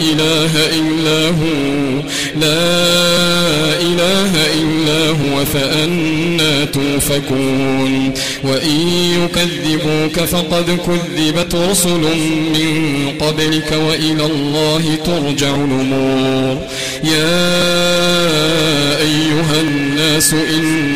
إله إلا هو. لا إله إلا هو فأنا توفكون. وإن يكذبوك فقد كذبت رسل من قبلك وإلى الله ترجع الأمور. يا أيها الناس إن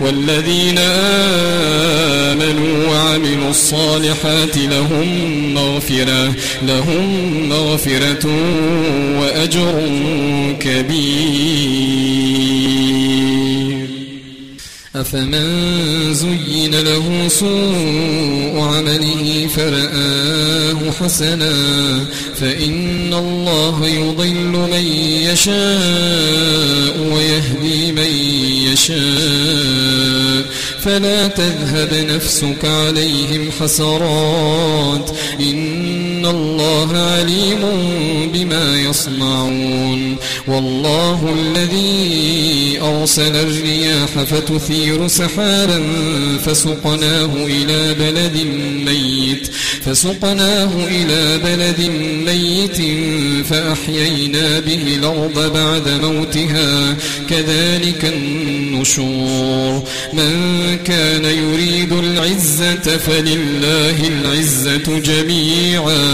والذين آمنوا وعملوا الصالحات لهم مغفرة لهم مغفرة وأجر كبير. أفمن زين له سوء عمله فرآه حسنا فإن الله يضل من يشاء ويهدي من يشاء. فلا تذهب نفسك عليهم حسرات. إن الله عليم بما يصنعون والله الذي أرسل الرياح فتثير سحابا فسقناه إلى بلد ميت فسقناه إلى بلد ميت فأحيينا به الأرض بعد موتها كذلك النشور من كان يريد العزة فلله العزة جميعا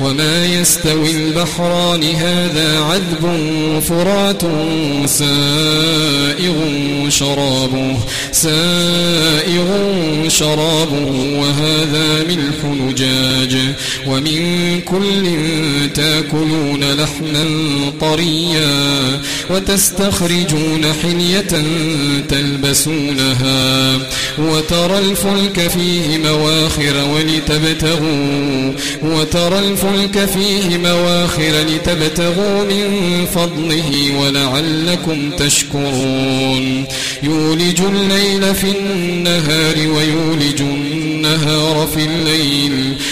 وما يستوي البحران هذا عذب فرات سائغ شرابه سائغ شرابه وهذا ملح نجاج. ومن كل تاكلون لحما طريا وتستخرجون حلية تلبسونها. وترى الفلك فيه مواخر ولتبتغوا وترى الفلك فيه مواخر لتبتغوا من فضله ولعلكم تشكرون. يولج الليل في النهار ويولج النهار في الليل.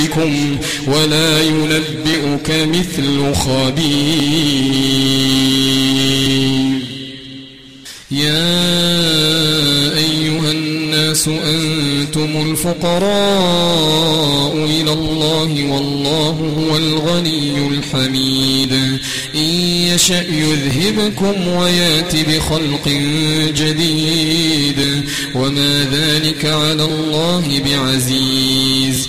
بشرككم ولا ينبئك مثل خبير. يا أيها الناس أنتم الفقراء إلى الله والله هو الغني الحميد. إن يشأ يذهبكم ويأت بخلق جديد. وما ذلك على الله بعزيز.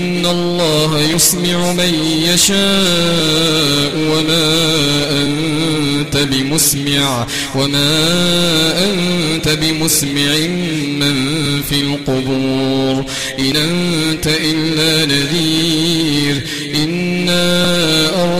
الله يسمع من يشاء وما أنت بمسمع وما أنت بمسمع من في القبور إن أنت إلا نذير إنا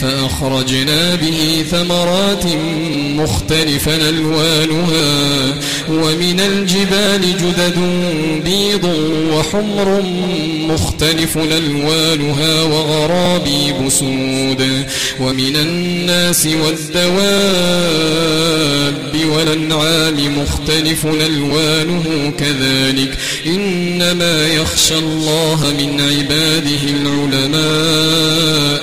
فأخرجنا به ثمرات مختلفا ألوانها ومن الجبال جدد بيض وحمر مختلف ألوانها وغرابي بسود ومن الناس والدواب والأنعام مختلف ألوانه كذلك. إنما يخشى الله من عباده العلماء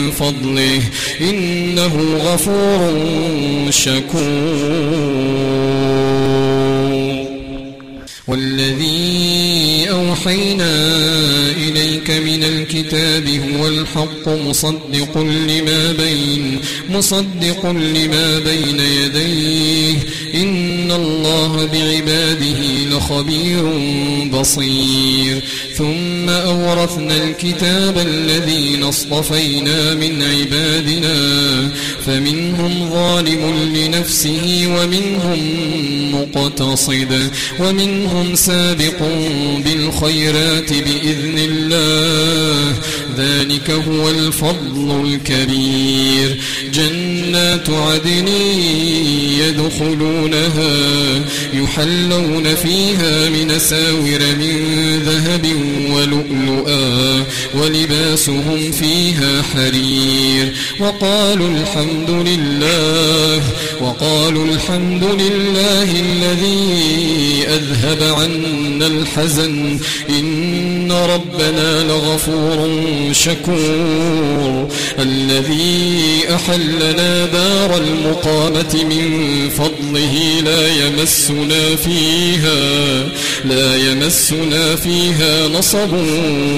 فضله إنه غفور شكور. والذي أوحينا إليك من الكتاب هو الحق مصدق لما بين مصدق لما بين يديه. إن الله بعباده لخبير بصير. ثم أورثنا الكتاب الذين اصطفينا من عبادنا فمنهم ظالم لنفسه ومنهم مقتصد ومنهم سابق بالخيرات بإذن الله. ذلك هو الفضل الكبير. جنات عدن يدخلونها يحلون فيها من ساور من ذهب ولؤلؤا ولباسهم فيها حرير. وقالوا الحمد لله وقالوا الحمد لله الذي أذهب عنا الحزن. إن إن ربنا لغفور شكور الذي أحلنا دار المقامة من فضله لا يمسنا فيها لا يمسنا فيها نصب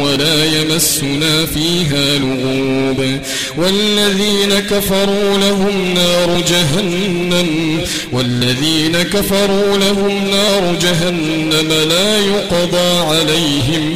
ولا يمسنا فيها لغوب والذين كفروا لهم نار جهنم والذين كفروا لهم نار جهنم لا يقضى عليهم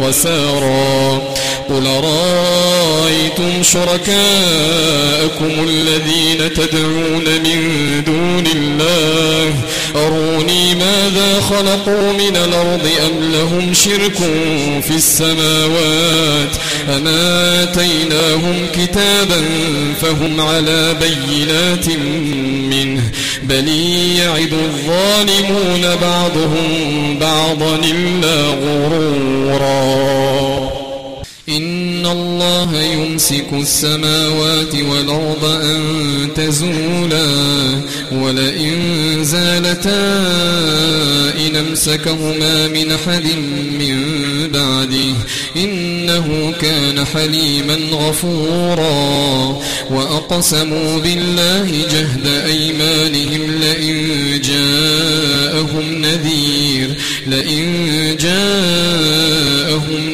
خسارا. قل رأيتم شركاءكم الذين تدعون من دون الله؟ أروني ماذا خلقوا من الأرض أم لهم شرك في السماوات؟ أم آتيناهم كتابا فهم على بينات منه؟ بل يعد الظالمون بعضهم بعضا إلا غرورا. إن الله يمسك السماوات والأرض أن تزولا ولئن زالتا إن امسكهما من أحد من بعده إنه كان حليما غفورا وأقسموا بالله جهد أيمانهم لئن جاءهم نذير لئن جاءهم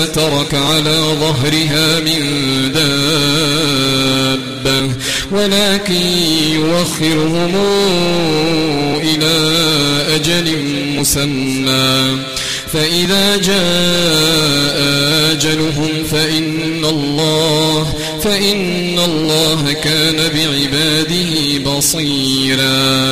ما ترك على ظهرها من دابة ولكن يوخرهم إلى أجل مسمى. فإذا جاء أجلهم فإن الله فإن الله كان بعباده بصيراً.